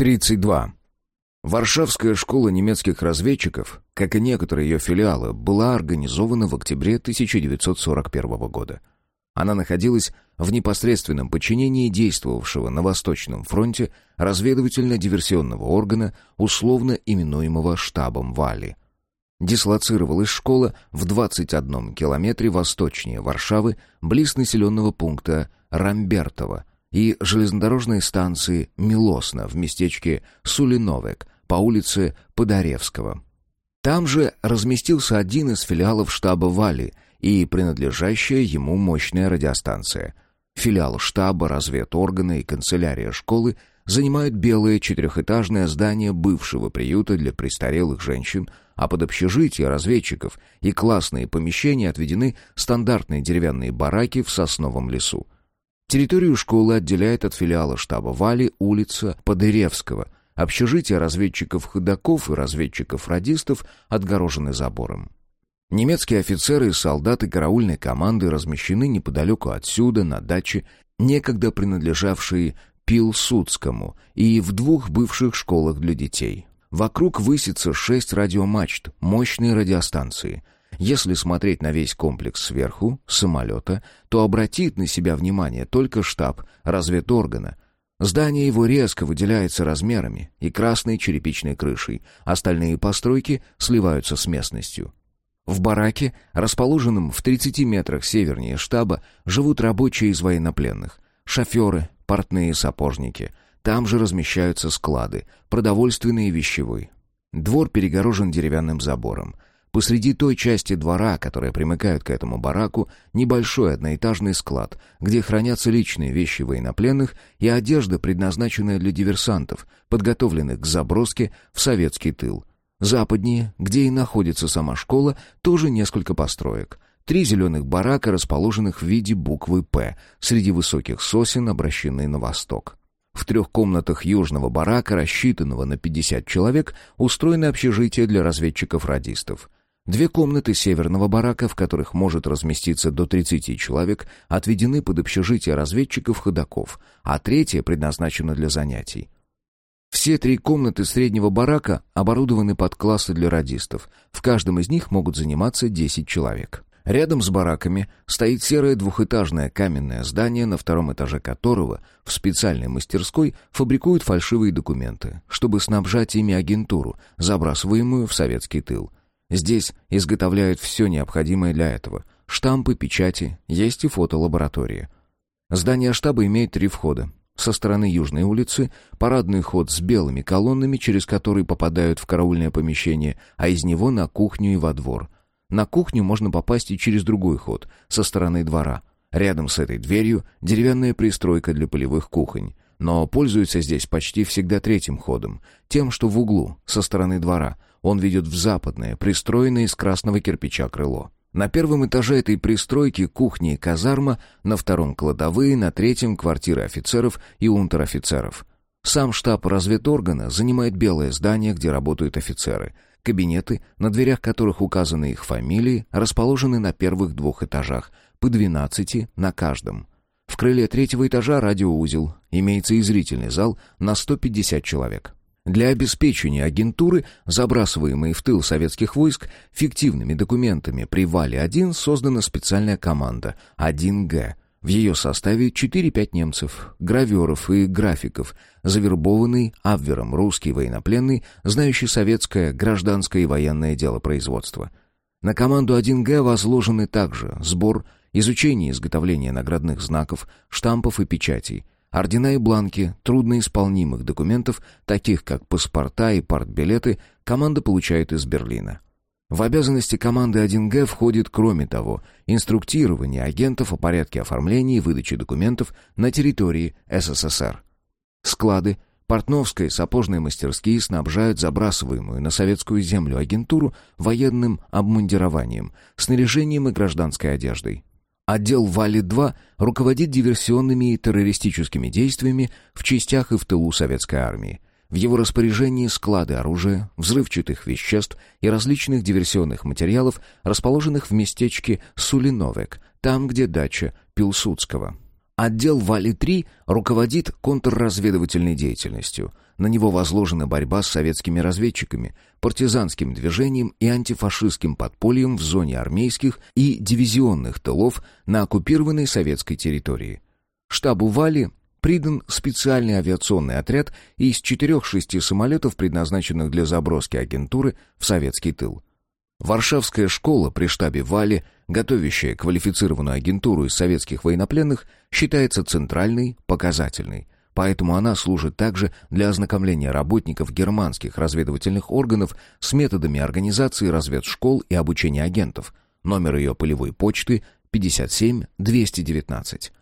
32. Варшавская школа немецких разведчиков, как и некоторые ее филиалы, была организована в октябре 1941 года. Она находилась в непосредственном подчинении действовавшего на Восточном фронте разведывательно-диверсионного органа, условно именуемого штабом Вали. Дислоцировалась школа в 21 километре восточнее Варшавы, близ населенного пункта Рамбертово, и железнодорожной станции Милосно в местечке Сулиновек по улице Подоревского. Там же разместился один из филиалов штаба Вали и принадлежащая ему мощная радиостанция. Филиал штаба, разведоргана и канцелярия школы занимают белое четырехэтажное здание бывшего приюта для престарелых женщин, а под общежитие разведчиков и классные помещения отведены стандартные деревянные бараки в сосновом лесу. Территорию школы отделяет от филиала штаба Вали улица Подыревского. Общежитие разведчиков-ходаков и разведчиков-радистов отгорожены забором. Немецкие офицеры и солдаты караульной команды размещены неподалеку отсюда, на даче, некогда принадлежавшей Пилсудскому, и в двух бывших школах для детей. Вокруг высится шесть радиомачт, мощные радиостанции — если смотреть на весь комплекс сверху, самолета, то обратит на себя внимание только штаб разведоргана. Здание его резко выделяется размерами и красной черепичной крышей, остальные постройки сливаются с местностью. В бараке, расположенном в 30 метрах севернее штаба, живут рабочие из военнопленных, шоферы, портные сапожники. Там же размещаются склады, продовольственный и вещевой. Двор перегорожен деревянным забором — Посреди той части двора, которая примыкает к этому бараку, небольшой одноэтажный склад, где хранятся личные вещи военнопленных и одежда, предназначенная для диверсантов, подготовленных к заброске в советский тыл. Западнее, где и находится сама школа, тоже несколько построек. Три зеленых барака, расположенных в виде буквы «П», среди высоких сосен, обращенные на восток. В трех комнатах южного барака, рассчитанного на 50 человек, устроено общежитие для разведчиков-радистов. Две комнаты северного барака, в которых может разместиться до 30 человек, отведены под общежитие разведчиков-ходаков, а третья предназначена для занятий. Все три комнаты среднего барака оборудованы под классы для радистов. В каждом из них могут заниматься 10 человек. Рядом с бараками стоит серое двухэтажное каменное здание, на втором этаже которого в специальной мастерской фабрикуют фальшивые документы, чтобы снабжать ими агентуру, забрасываемую в советский тыл. Здесь изготовляют все необходимое для этого. Штампы, печати, есть и фотолаборатория. Здание штаба имеет три входа. Со стороны Южной улицы парадный ход с белыми колоннами, через который попадают в караульное помещение, а из него на кухню и во двор. На кухню можно попасть и через другой ход, со стороны двора. Рядом с этой дверью деревянная пристройка для полевых кухонь. Но пользуются здесь почти всегда третьим ходом, тем, что в углу, со стороны двора — он ведет в западное, пристроенное из красного кирпича крыло. На первом этаже этой пристройки кухня и казарма, на втором кладовые, на третьем квартиры офицеров и унтер-офицеров. Сам штаб разведоргана занимает белое здание, где работают офицеры. Кабинеты, на дверях которых указаны их фамилии, расположены на первых двух этажах, по 12 на каждом. В крыле третьего этажа радиоузел, имеется и зрительный зал на 150 человек. Для обеспечения агентуры, забрасываемой в тыл советских войск, фиктивными документами при Вале-1 создана специальная команда 1Г. В ее составе 4-5 немцев, граверов и графиков, завербованный Абвером русский военнопленный, знающий советское гражданское и военное дело производства. На команду 1Г возложены также сбор, изучение изготовления наградных знаков, штампов и печатей – Ордена и бланки трудноисполнимых документов, таких как паспорта и партбилеты, команда получает из Берлина. В обязанности команды 1Г входит, кроме того, инструктирование агентов о порядке оформления и выдачи документов на территории СССР. Склады, портновские и сапожные мастерские снабжают забрасываемую на советскую землю агентуру военным обмундированием, снаряжением и гражданской одеждой. Отдел Вали-2 руководит диверсионными и террористическими действиями в частях и в тылу советской армии. В его распоряжении склады оружия, взрывчатых веществ и различных диверсионных материалов, расположенных в местечке Сулиновек, там, где дача Пилсудского. Отдел Вали-3 руководит контрразведывательной деятельностью. На него возложена борьба с советскими разведчиками, партизанским движением и антифашистским подпольем в зоне армейских и дивизионных тылов на оккупированной советской территории. Штабу Вали придан специальный авиационный отряд из четырех-шести самолетов, предназначенных для заброски агентуры в советский тыл. Варшавская школа при штабе Вали, готовящая квалифицированную агентуру из советских военнопленных, считается центральной, показательной. Поэтому она служит также для ознакомления работников германских разведывательных органов с методами организации разведшкол и обучения агентов. Номер ее полевой почты 57 219.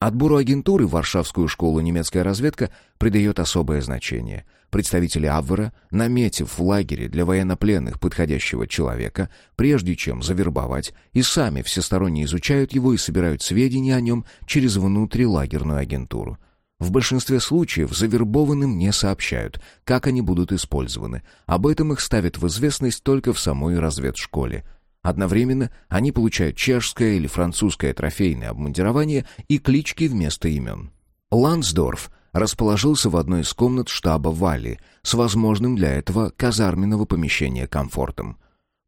Отбору агентуры в Варшавскую школу немецкая разведка придает особое значение. Представители Абвера, наметив в лагере для военнопленных подходящего человека, прежде чем завербовать, и сами всесторонне изучают его и собирают сведения о нем через внутрилагерную агентуру. В большинстве случаев завербованным не сообщают, как они будут использованы. Об этом их ставят в известность только в самой разведшколе. Одновременно они получают чешское или французское трофейное обмундирование и клички вместо имен. Лансдорф расположился в одной из комнат штаба Вали с возможным для этого казарменного помещения комфортом.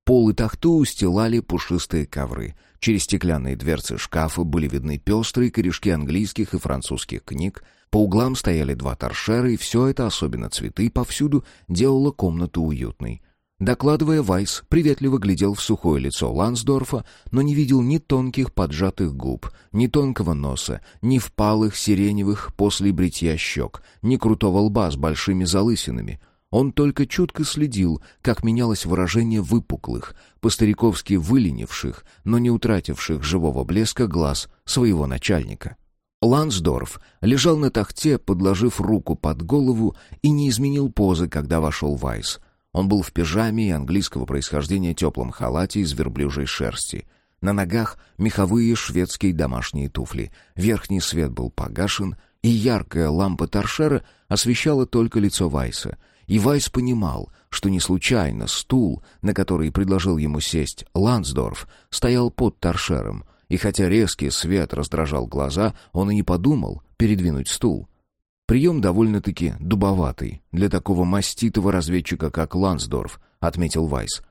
Пол и тахту устилали пушистые ковры. Через стеклянные дверцы шкафа были видны пестрые корешки английских и французских книг. По углам стояли два торшера, и все это, особенно цветы, повсюду делало комнату уютной. Докладывая, Вайс приветливо глядел в сухое лицо Лансдорфа, но не видел ни тонких поджатых губ, ни тонкого носа, ни впалых сиреневых после бритья щек, ни крутого лба с большими залысинами. Он только чутко следил, как менялось выражение выпуклых, по-стариковски выленивших, но не утративших живого блеска глаз своего начальника. Лансдорф лежал на тахте, подложив руку под голову и не изменил позы, когда вошел Вайс — он был в пижаме и английского происхождения теплом халате из верблюжьей шерсти. На ногах меховые шведские домашние туфли. Верхний свет был погашен, и яркая лампа торшера освещала только лицо Вайса. И Вайс понимал, что не случайно стул, на который предложил ему сесть Лансдорф, стоял под торшером, и хотя резкий свет раздражал глаза, он и не подумал передвинуть стул. Прием довольно-таки дубоватый для такого маститого разведчика, как Лансдорф, отметил Вайс.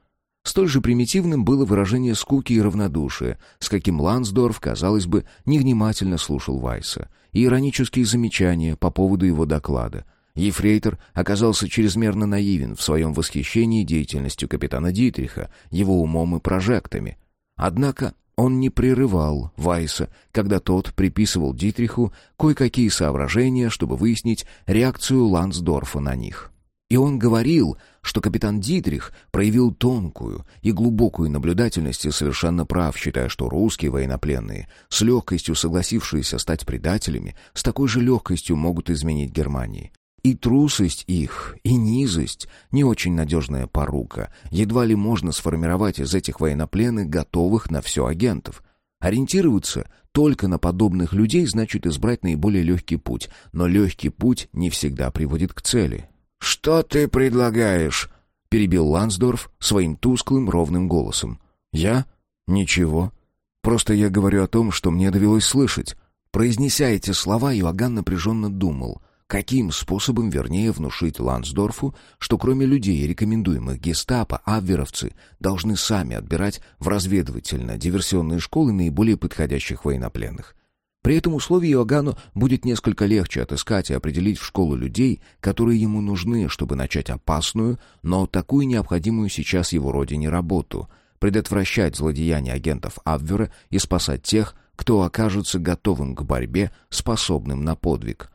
Столь же примитивным было выражение скуки и равнодушия, с каким Лансдорф, казалось бы, невнимательно слушал Вайса, и иронические замечания по поводу его доклада. Ефрейтор оказался чрезмерно наивен в своем восхищении деятельностью капитана Дитриха, его умом и прожектами. Однако он не прерывал Вайса, когда тот приписывал Дитриху кое-какие соображения, чтобы выяснить реакцию Лансдорфа на них. И он говорил, что капитан Дитрих проявил тонкую и глубокую наблюдательность и совершенно прав, считая, что русские военнопленные, с легкостью согласившиеся стать предателями, с такой же легкостью могут изменить Германии. И трусость их, и низость — не очень надежная порука. Едва ли можно сформировать из этих военнопленных готовых на все агентов. Ориентироваться только на подобных людей значит избрать наиболее легкий путь, но легкий путь не всегда приводит к цели. «Что ты предлагаешь?» — перебил Лансдорф своим тусклым ровным голосом. «Я? Ничего. Просто я говорю о том, что мне довелось слышать». Произнеся эти слова, Иоганн напряженно думал — Каким способом, вернее, внушить Лансдорфу, что кроме людей, рекомендуемых гестапо, авверовцы должны сами отбирать в разведывательно-диверсионные школы наиболее подходящих военнопленных? При этом условии Иоганну будет несколько легче отыскать и определить в школу людей, которые ему нужны, чтобы начать опасную, но такую необходимую сейчас его родине работу — предотвращать злодеяния агентов Абвера и спасать тех, кто окажется готовым к борьбе, способным на подвиг —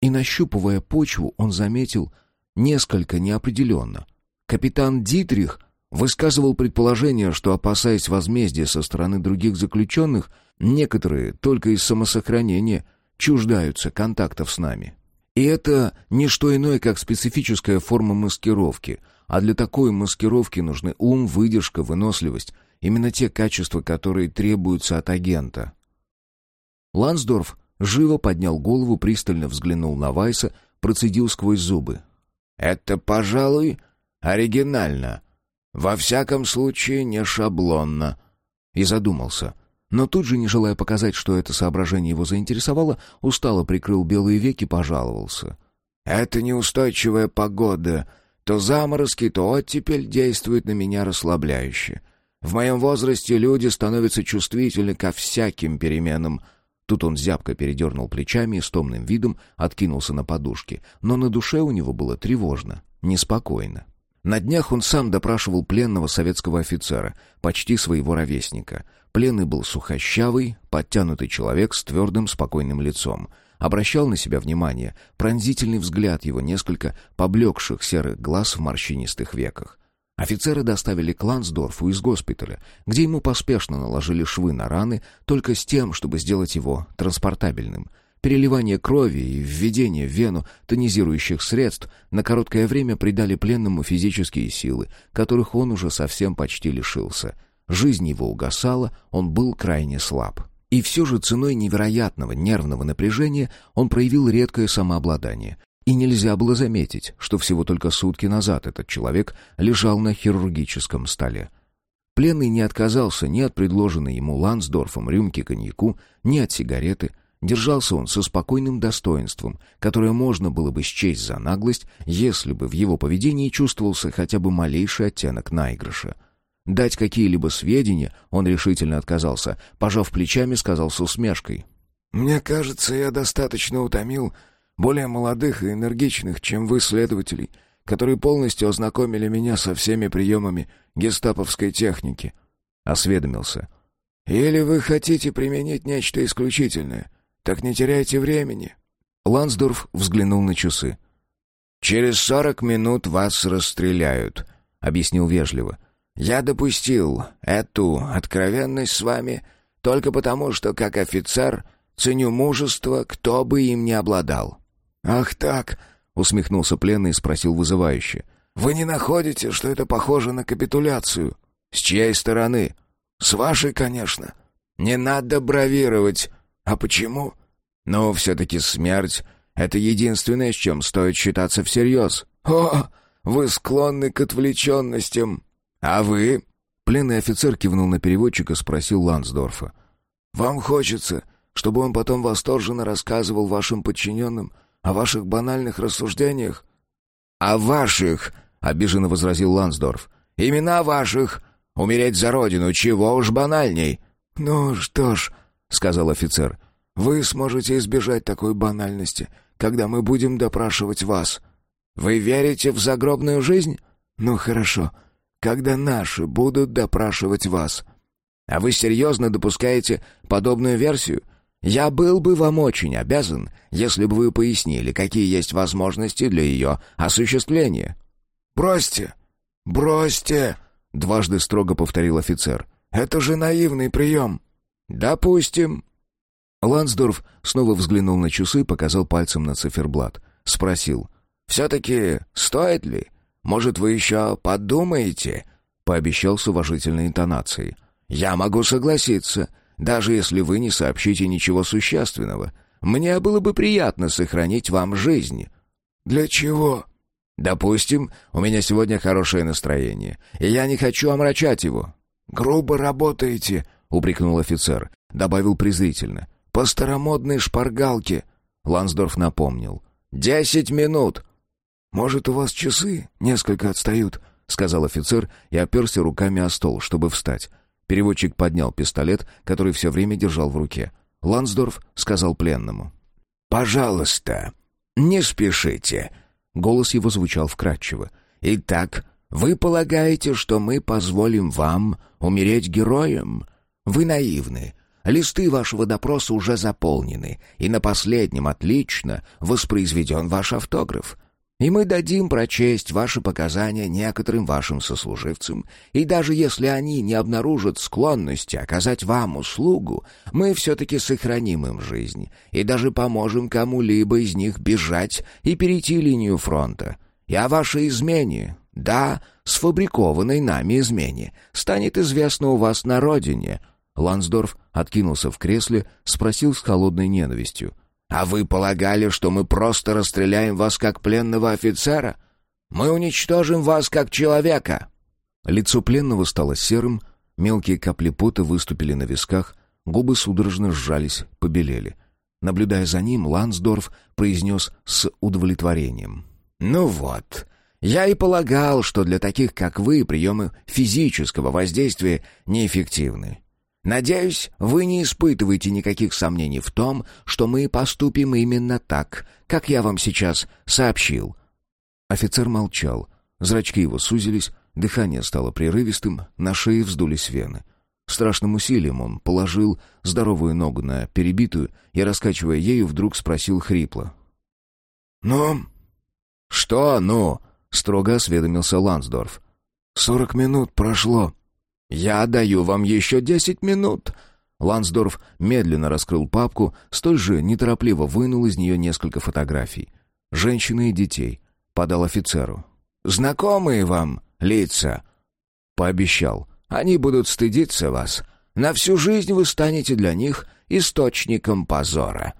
и, нащупывая почву, он заметил несколько неопределенно. Капитан Дитрих высказывал предположение, что, опасаясь возмездия со стороны других заключенных, некоторые только из самосохранения чуждаются контактов с нами. И это не что иное, как специфическая форма маскировки, а для такой маскировки нужны ум, выдержка, выносливость, именно те качества, которые требуются от агента. Лансдорф Живо поднял голову, пристально взглянул на Вайса, процедил сквозь зубы. «Это, пожалуй, оригинально. Во всяком случае, не шаблонно». И задумался. Но тут же, не желая показать, что это соображение его заинтересовало, устало прикрыл белые веки пожаловался. «Это неустойчивая погода. То заморозки, то оттепель действуют на меня расслабляюще. В моем возрасте люди становятся чувствительны ко всяким переменам». Тут он зябко передернул плечами и с томным видом откинулся на подушки, но на душе у него было тревожно, неспокойно. На днях он сам допрашивал пленного советского офицера, почти своего ровесника. Пленный был сухощавый, подтянутый человек с твердым, спокойным лицом. Обращал на себя внимание пронзительный взгляд его несколько поблекших серых глаз в морщинистых веках. Офицера доставили к Лансдорфу из госпиталя, где ему поспешно наложили швы на раны, только с тем, чтобы сделать его транспортабельным — Переливание крови и введение в вену тонизирующих средств на короткое время придали пленному физические силы, которых он уже совсем почти лишился. Жизнь его угасала, он был крайне слаб. И все же ценой невероятного нервного напряжения он проявил редкое самообладание. И нельзя было заметить, что всего только сутки назад этот человек лежал на хирургическом столе. Пленный не отказался ни от предложенной ему Лансдорфом рюмки коньяку, ни от сигареты, Держался он со спокойным достоинством, которое можно было бы счесть за наглость, если бы в его поведении чувствовался хотя бы малейший оттенок наигрыша. Дать какие-либо сведения он решительно отказался, пожав плечами, сказал с усмешкой. «Мне кажется, я достаточно утомил более молодых и энергичных, чем вы, следователей, которые полностью ознакомили меня со всеми приемами гестаповской техники». Осведомился. «Или вы хотите применить нечто исключительное?» Так не теряйте времени». Лансдорф взглянул на часы. «Через сорок минут вас расстреляют», — объяснил вежливо. «Я допустил эту откровенность с вами только потому, что, как офицер, ценю мужество, кто бы им ни обладал». «Ах так», — усмехнулся пленный и спросил вызывающе. «Вы не находите, что это похоже на капитуляцию?» «С чьей стороны?» «С вашей, конечно. Не надо бравировать. А почему?» Но все-таки смерть — это единственное, с чем стоит считаться всерьез. «О, вы склонны к отвлеченностям. А вы?» Пленный офицер кивнул на переводчика, спросил Лансдорфа. «Вам хочется, чтобы он потом восторженно рассказывал вашим подчиненным о ваших банальных рассуждениях?» «О ваших!» — обиженно возразил Лансдорф. «Имена ваших! Умереть за родину, чего уж банальней!» «Ну что ж», — сказал офицер, вы сможете избежать такой банальности, когда мы будем допрашивать вас. Вы верите в загробную жизнь? Ну хорошо. Когда наши будут допрашивать вас. А вы серьезно допускаете подобную версию? Я был бы вам очень обязан, если бы вы пояснили, какие есть возможности для ее осуществления. Бросьте! Бросьте! Дважды строго повторил офицер. Это же наивный прием. Допустим, Лансдорф снова взглянул на часы, показал пальцем на циферблат. Спросил. «Все-таки стоит ли? Может, вы еще подумаете?» Пообещал с уважительной интонацией. «Я могу согласиться, даже если вы не сообщите ничего существенного. Мне было бы приятно сохранить вам жизнь». «Для чего?» «Допустим, у меня сегодня хорошее настроение, и я не хочу омрачать его». «Грубо работаете», — упрекнул офицер. Добавил презрительно. По старомодной шпаргалке, Лансдорф напомнил. Десять минут. Может, у вас часы несколько отстают, сказал офицер и оперся руками о стол, чтобы встать. Переводчик поднял пистолет, который все время держал в руке. Лансдорф сказал пленному: "Пожалуйста, не спешите". Голос его звучал вкрадчиво. "Итак, вы полагаете, что мы позволим вам умереть героем? Вы наивны. Листы вашего допроса уже заполнены, и на последнем отлично воспроизведен ваш автограф. И мы дадим прочесть ваши показания некоторым вашим сослуживцам, и даже если они не обнаружат склонности оказать вам услугу, мы все-таки сохраним им жизнь и даже поможем кому-либо из них бежать и перейти линию фронта. И о вашей измене, да, сфабрикованной нами измене, станет известно у вас на родине, Лансдорф откинулся в кресле, спросил с холодной ненавистью. «А вы полагали, что мы просто расстреляем вас как пленного офицера? Мы уничтожим вас как человека!» Лицо пленного стало серым, мелкие капли пота выступили на висках, Губы судорожно сжались, побелели. Наблюдая за ним, Лансдорф произнес с удовлетворением. «Ну вот, я и полагал, что для таких, как вы, приемы физического воздействия неэффективны. Надеюсь, вы не испытываете никаких сомнений в том, что мы поступим именно так, как я вам сейчас сообщил». Офицер молчал. Зрачки его сузились, дыхание стало прерывистым, на шее вздулись вены. Страшным усилием он положил здоровую ногу на перебитую и, раскачивая ею, вдруг спросил хрипло. «Ну?» «Что «ну?» — строго осведомился Лансдорф. «Сорок минут прошло». «Я даю вам еще десять минут». Лансдорф медленно раскрыл папку, столь же неторопливо вынул из нее несколько фотографий. Женщины и детей. Подал офицеру. «Знакомые вам лица?» Пообещал. «Они будут стыдиться вас. На всю жизнь вы станете для них источником позора».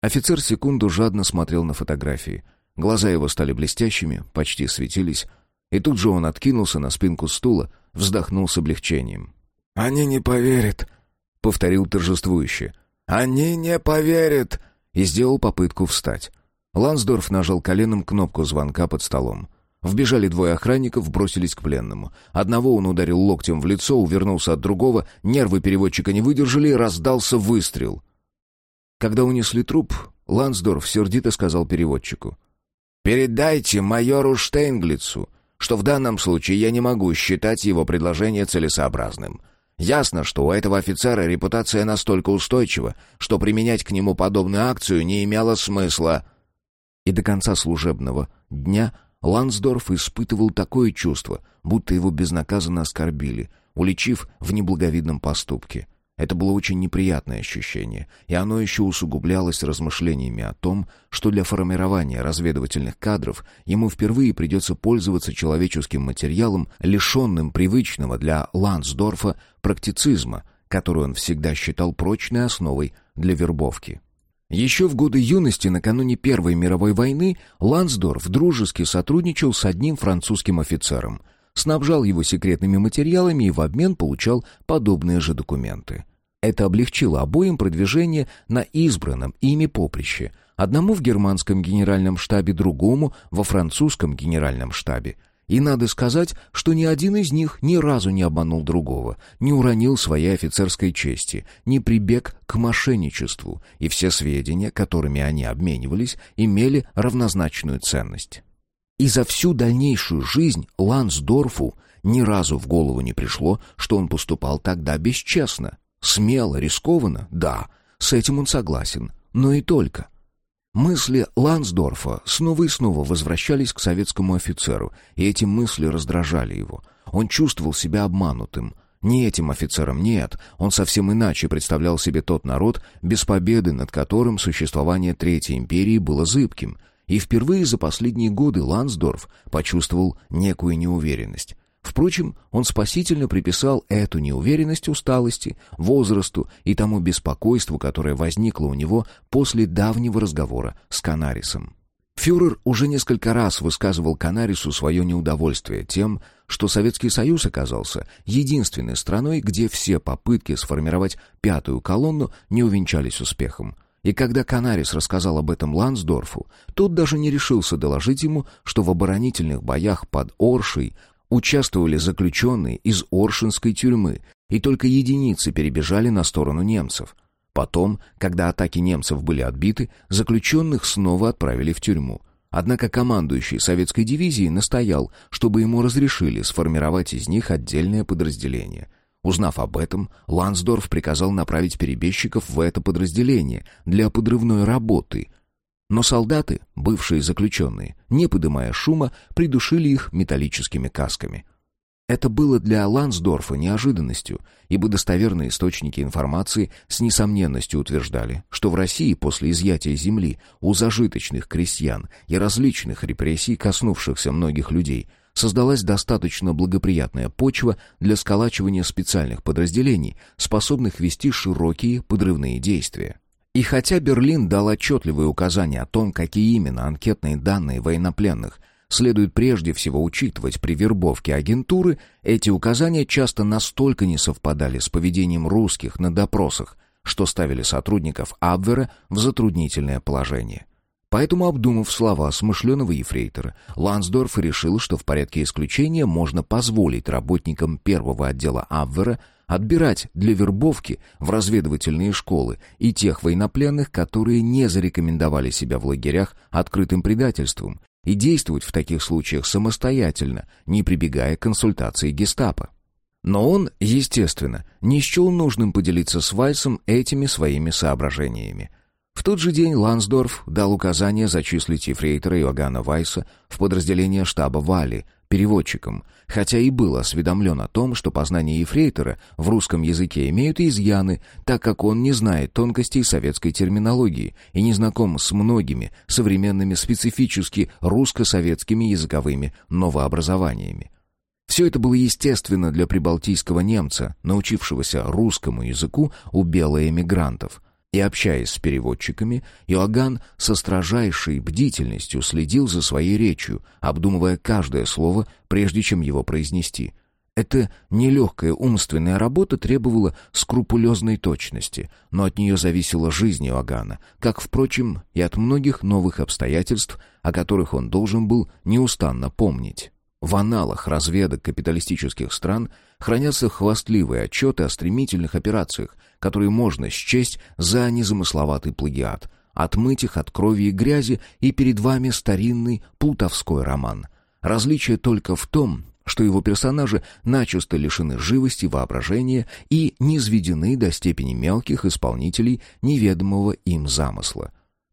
Офицер секунду жадно смотрел на фотографии. Глаза его стали блестящими, почти светились. И тут же он откинулся на спинку стула, вздохнул с облегчением. «Они не поверят», — повторил торжествующе. «Они не поверят!» И сделал попытку встать. Лансдорф нажал коленом кнопку звонка под столом. Вбежали двое охранников, бросились к пленному. Одного он ударил локтем в лицо, увернулся от другого, нервы переводчика не выдержали, раздался выстрел. Когда унесли труп, Лансдорф сердито сказал переводчику. «Передайте майору Штейнглицу, что в данном случае я не могу считать его предложение целесообразным. Ясно, что у этого офицера репутация настолько устойчива, что применять к нему подобную акцию не имело смысла». И до конца служебного дня Лансдорф испытывал такое чувство, будто его безнаказанно оскорбили, уличив в неблаговидном поступке. Это было очень неприятное ощущение, и оно еще усугублялось размышлениями о том, что для формирования разведывательных кадров ему впервые придется пользоваться человеческим материалом, лишенным привычного для Лансдорфа практицизма, который он всегда считал прочной основой для вербовки. Еще в годы юности, накануне Первой мировой войны, Лансдорф дружески сотрудничал с одним французским офицером, снабжал его секретными материалами и в обмен получал подобные же документы. Это облегчило обоим продвижение на избранном ими поприще, одному в германском генеральном штабе, другому во французском генеральном штабе – и надо сказать, что ни один из них ни разу не обманул другого, не уронил своей офицерской чести, не прибег к мошенничеству, и все сведения, которыми они обменивались, имели равнозначную ценность. И за всю дальнейшую жизнь Лансдорфу ни разу в голову не пришло, что он поступал тогда бесчестно. Смело, рискованно, да, с этим он согласен, но и только. Мысли Лансдорфа снова и снова возвращались к советскому офицеру, и эти мысли раздражали его. Он чувствовал себя обманутым. Не этим офицером, нет, он совсем иначе представлял себе тот народ, без победы над которым существование Третьей империи было зыбким. И впервые за последние годы Лансдорф почувствовал некую неуверенность. Впрочем, он спасительно приписал эту неуверенность усталости, возрасту и тому беспокойству, которое возникло у него после давнего разговора с Канарисом. Фюрер уже несколько раз высказывал Канарису свое неудовольствие тем, что Советский Союз оказался единственной страной, где все попытки сформировать пятую колонну не увенчались успехом. И когда Канарис рассказал об этом Лансдорфу, тот даже не решился доложить ему, что в оборонительных боях под Оршей участвовали заключенные из Оршинской тюрьмы, и только единицы перебежали на сторону немцев. Потом, когда атаки немцев были отбиты, заключенных снова отправили в тюрьму. Однако командующий советской дивизией настоял, чтобы ему разрешили сформировать из них отдельное подразделение. Узнав об этом, Лансдорф приказал направить перебежчиков в это подразделение для подрывной работы – но солдаты, бывшие заключенные, не подымая шума, придушили их металлическими касками. Это было для Лансдорфа неожиданностью, ибо достоверные источники информации с несомненностью утверждали, что в России после изъятия земли у зажиточных крестьян и различных репрессий, коснувшихся многих людей, создалась достаточно благоприятная почва для сколачивания специальных подразделений, способных вести широкие подрывные действия. И хотя Берлин дал отчетливые указания о том, какие именно анкетные данные военнопленных следует прежде всего учитывать при вербовке агентуры, эти указания часто настолько не совпадали с поведением русских на допросах, что ставили сотрудников Абвера в затруднительное положение. Поэтому, обдумав слова смышленого ефрейтора, Лансдорф решил, что в порядке исключения можно позволить работникам первого отдела Абвера отбирать для вербовки в разведывательные школы и тех военнопленных, которые не зарекомендовали себя в лагерях открытым предательством, и действовать в таких случаях самостоятельно, не прибегая к консультации гестапо. Но он, естественно, не счел нужным поделиться с Вальсом этими своими соображениями. В тот же день Лансдорф дал указание зачислить ефрейтора Иоганна Вайса в подразделение штаба Вали, переводчиком, хотя и был осведомлен о том, что познания ефрейтора в русском языке имеют изъяны, так как он не знает тонкостей советской терминологии и не знаком с многими современными специфически русско-советскими языковыми новообразованиями. Все это было естественно для прибалтийского немца, научившегося русскому языку у белоэмигрантов. И общаясь с переводчиками, Иоганн со строжайшей бдительностью следил за своей речью, обдумывая каждое слово, прежде чем его произнести. Эта нелегкая умственная работа требовала скрупулезной точности, но от нее зависела жизнь Иоганна, как, впрочем, и от многих новых обстоятельств, о которых он должен был неустанно помнить. В аналах разведок капиталистических стран хранятся хвастливые отчеты о стремительных операциях, которые можно счесть за незамысловатый плагиат, отмыть их от крови и грязи, и перед вами старинный плутовской роман. Различие только в том, что его персонажи начисто лишены живости, воображения и низведены до степени мелких исполнителей неведомого им замысла.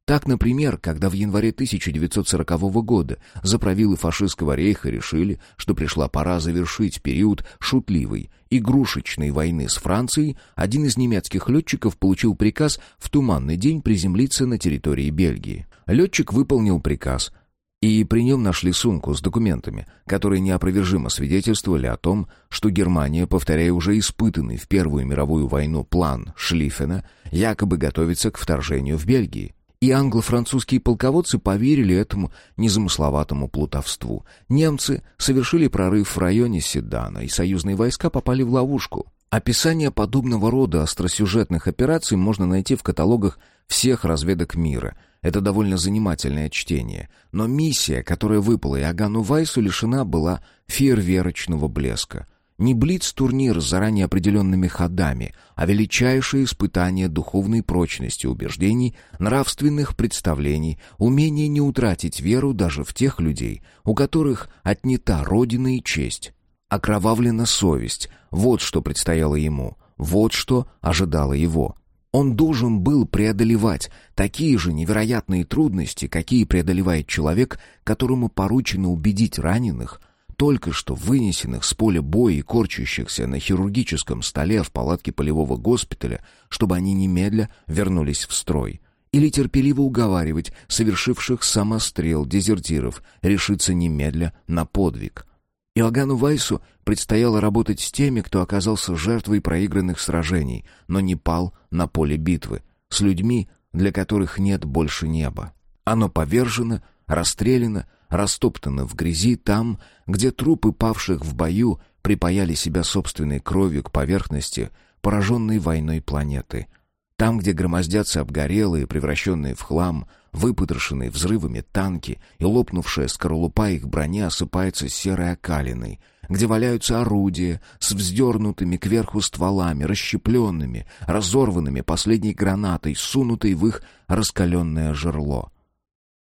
Так, например, когда в январе 1940 года заправилы фашистского рейха решили, что пришла пора завершить период шутливой, игрушечной войны с Францией, один из немецких летчиков получил приказ в туманный день приземлиться на территории Бельгии. Летчик выполнил приказ, и при нем нашли сумку с документами, которые неопровержимо свидетельствовали о том, что Германия, повторяя уже испытанный в Первую мировую войну план Шлиффена, якобы готовится к вторжению в Бельгии. И англо-французские полководцы поверили этому незамысловатому плутовству. Немцы совершили прорыв в районе Седана, и союзные войска попали в ловушку. Описание подобного рода остросюжетных операций можно найти в каталогах всех разведок мира. Это довольно занимательное чтение. Но миссия, которая выпала Иоганну Вайсу, лишена была фейерверочного блеска — не блиц-турнир с заранее определенными ходами, а величайшее испытание духовной прочности убеждений, нравственных представлений, умение не утратить веру даже в тех людей, у которых отнята родина и честь. Окровавлена совесть, вот что предстояло ему, вот что ожидало его. Он должен был преодолевать такие же невероятные трудности, какие преодолевает человек, которому поручено убедить раненых, только что вынесенных с поля боя и корчащихся на хирургическом столе в палатке полевого госпиталя, чтобы они немедля вернулись в строй. Или терпеливо уговаривать совершивших самострел дезертиров решиться немедля на подвиг. Иоганну Вайсу предстояло работать с теми, кто оказался жертвой проигранных сражений, но не пал на поле битвы, с людьми, для которых нет больше неба. Оно повержено, расстреляно, растоптаны в грязи там, где трупы павших в бою припаяли себя собственной кровью к поверхности пораженной войной планеты. Там, где громоздятся обгорелые, превращенные в хлам, выпотрошенные взрывами танки и лопнувшая скорлупа их брони осыпается серой окалиной, где валяются орудия с вздернутыми кверху стволами, расщепленными, разорванными последней гранатой, сунутой в их раскаленное жерло.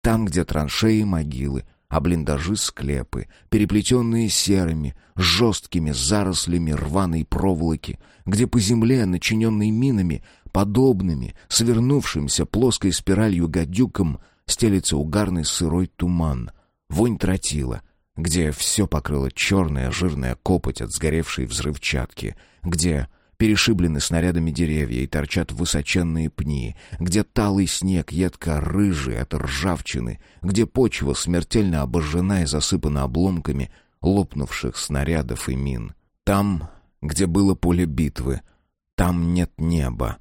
Там, где траншеи могилы, а блиндажи склепы, переплетенные серыми, жесткими зарослями рваной проволоки, где по земле, начиненной минами, подобными, свернувшимся плоской спиралью гадюкам, стелится угарный сырой туман, вонь тротила, где все покрыло черная жирная копоть от сгоревшей взрывчатки, где перешиблены снарядами деревья и торчат высоченные пни, где талый снег едко-рыжий от ржавчины, где почва смертельно обожжена и засыпана обломками лопнувших снарядов и мин. Там, где было поле битвы, там нет неба.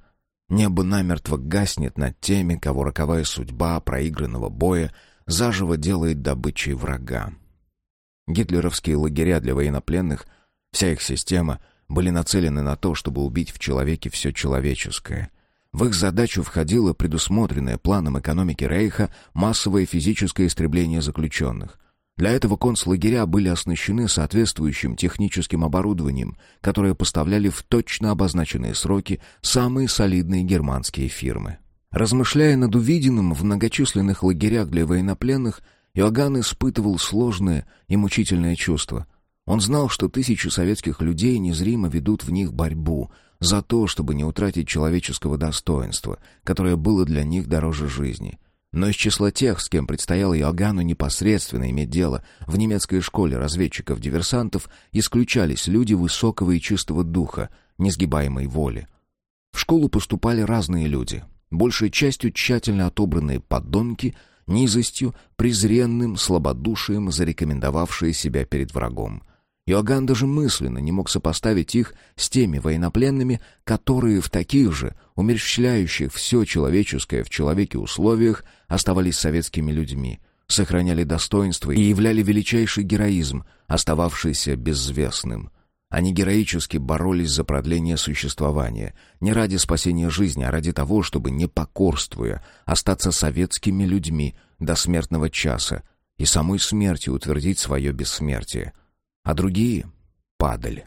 Небо намертво гаснет над теми, кого роковая судьба проигранного боя заживо делает добычей врага. Гитлеровские лагеря для военнопленных, вся их система были нацелены на то, чтобы убить в человеке все человеческое. В их задачу входило предусмотренное планом экономики Рейха массовое физическое истребление заключенных. Для этого концлагеря были оснащены соответствующим техническим оборудованием, которое поставляли в точно обозначенные сроки самые солидные германские фирмы. Размышляя над увиденным в многочисленных лагерях для военнопленных, Иоганн испытывал сложное и мучительное чувство. Он знал, что тысячи советских людей незримо ведут в них борьбу за то, чтобы не утратить человеческого достоинства, которое было для них дороже жизни. Но из числа тех, с кем предстояло Иоганну непосредственно иметь дело в немецкой школе разведчиков-диверсантов, исключались люди высокого и чистого духа, несгибаемой воли. В школу поступали разные люди — большей частью тщательно отобранные подонки, низостью, презренным, слабодушием зарекомендовавшие себя перед врагом. Иоганн даже мысленно не мог сопоставить их с теми военнопленными, которые в таких же, умерщвляющих все человеческое в человеке условиях, оставались советскими людьми, сохраняли достоинство и являли величайший героизм, остававшийся безвестным. Они героически боролись за продление существования, не ради спасения жизни, а ради того, чтобы, не покорствуя, остаться советскими людьми до смертного часа и самой смерти утвердить свое бессмертие. А другие падали.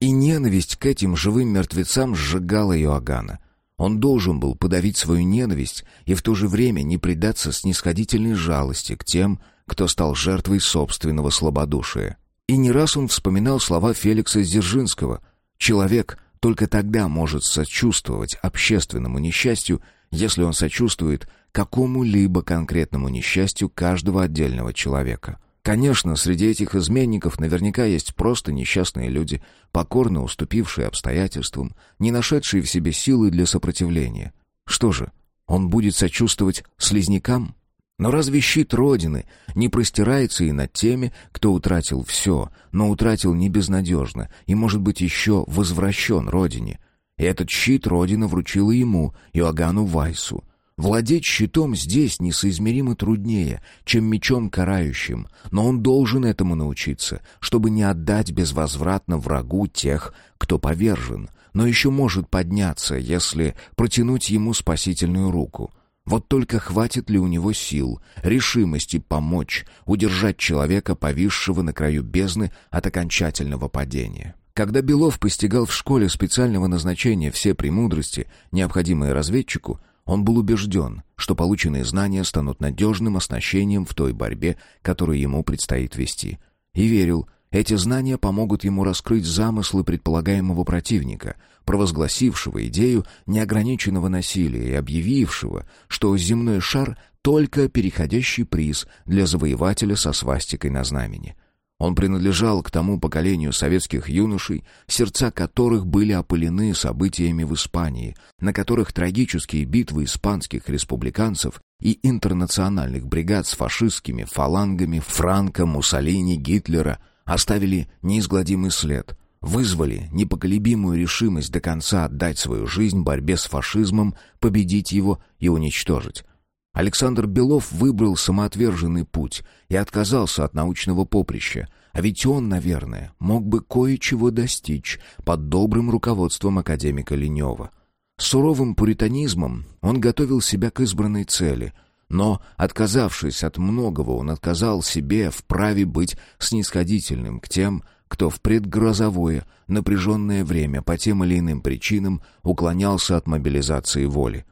И ненависть к этим живым мертвецам сжигала Иоганна. Он должен был подавить свою ненависть и в то же время не предаться снисходительной жалости к тем, кто стал жертвой собственного слабодушия. И не раз он вспоминал слова Феликса Дзержинского «Человек только тогда может сочувствовать общественному несчастью, если он сочувствует какому-либо конкретному несчастью каждого отдельного человека». Конечно, среди этих изменников наверняка есть просто несчастные люди, покорно уступившие обстоятельствам, не нашедшие в себе силы для сопротивления. Что же, он будет сочувствовать слизнякам? Но разве щит Родины не простирается и над теми, кто утратил все, но утратил не безнадежно и, может быть, еще возвращен Родине? И этот щит Родина вручила ему, Иоганну Вайсу. Владеть щитом здесь несоизмеримо труднее, чем мечом карающим, но он должен этому научиться, чтобы не отдать безвозвратно врагу тех, кто повержен, но еще может подняться, если протянуть ему спасительную руку — вот только хватит ли у него сил, решимости помочь, удержать человека, повисшего на краю бездны от окончательного падения. Когда Белов постигал в школе специального назначения все премудрости, необходимые разведчику, он был убежден, что полученные знания станут надежным оснащением в той борьбе, которую ему предстоит вести. И верил, эти знания помогут ему раскрыть замыслы предполагаемого противника, провозгласившего идею неограниченного насилия и объявившего, что земной шар — только переходящий приз для завоевателя со свастикой на знамени. Он принадлежал к тому поколению советских юношей, сердца которых были опылены событиями в Испании, на которых трагические битвы испанских республиканцев и интернациональных бригад с фашистскими фалангами Франко, Муссолини, Гитлера — оставили неизгладимый след, вызвали непоколебимую решимость до конца отдать свою жизнь борьбе с фашизмом, победить его и уничтожить. Александр Белов выбрал самоотверженный путь и отказался от научного поприща, а ведь он, наверное, мог бы кое-чего достичь под добрым руководством академика Ленева. Суровым пуританизмом он готовил себя к избранной цели — но, отказавшись от многого, он отказал себе в праве быть снисходительным к тем, кто в предгрозовое, напряженное время по тем или иным причинам уклонялся от мобилизации воли.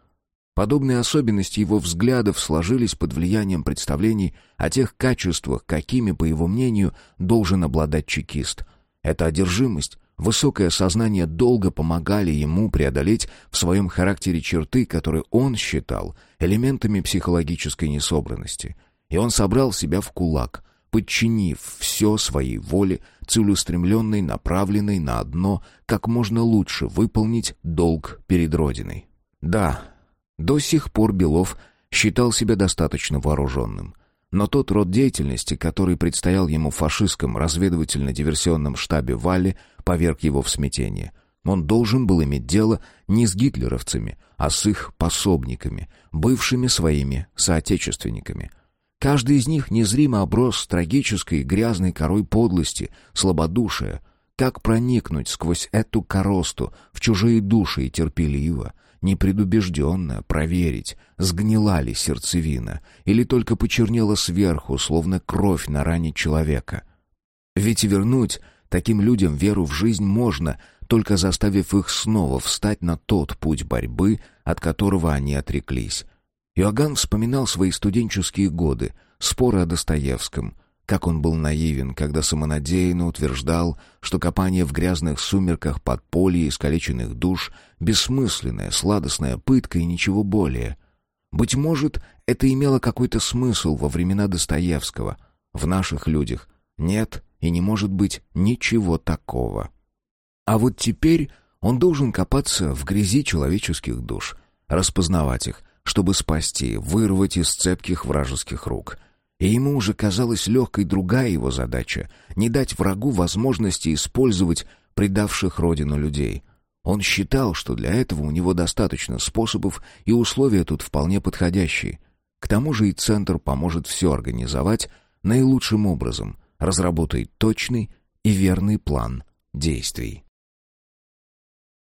Подобные особенности его взглядов сложились под влиянием представлений о тех качествах, какими, по его мнению, должен обладать чекист. Эта одержимость Высокое сознание долго помогали ему преодолеть в своем характере черты, которые он считал элементами психологической несобранности. И он собрал себя в кулак, подчинив все своей воле, целеустремленной, направленной на одно, как можно лучше выполнить долг перед Родиной. Да, до сих пор Белов считал себя достаточно вооруженным. Но тот род деятельности, который предстоял ему в фашистском разведывательно-диверсионном штабе Валли, поверг его в смятение. Он должен был иметь дело не с гитлеровцами, а с их пособниками, бывшими своими соотечественниками. Каждый из них незримо оброс трагической грязной корой подлости, слабодушия. Как проникнуть сквозь эту коросту в чужие души и терпеливо, непредубежденно проверить, сгнила ли сердцевина или только почернела сверху, словно кровь на ране человека. Ведь вернуть таким людям веру в жизнь можно, только заставив их снова встать на тот путь борьбы, от которого они отреклись. Иоганн вспоминал свои студенческие годы, споры о Достоевском, как он был наивен, когда самонадеянно утверждал, что копание в грязных сумерках подполья искалеченных душ — бессмысленная, сладостная пытка и ничего более. Быть может, это имело какой-то смысл во времена Достоевского. В наших людях нет и не может быть ничего такого. А вот теперь он должен копаться в грязи человеческих душ, распознавать их, чтобы спасти, вырвать из цепких вражеских рук — и ему уже казалась легкой другая его задача — не дать врагу возможности использовать предавших родину людей. Он считал, что для этого у него достаточно способов, и условия тут вполне подходящие. К тому же и Центр поможет все организовать наилучшим образом, разработает точный и верный план действий.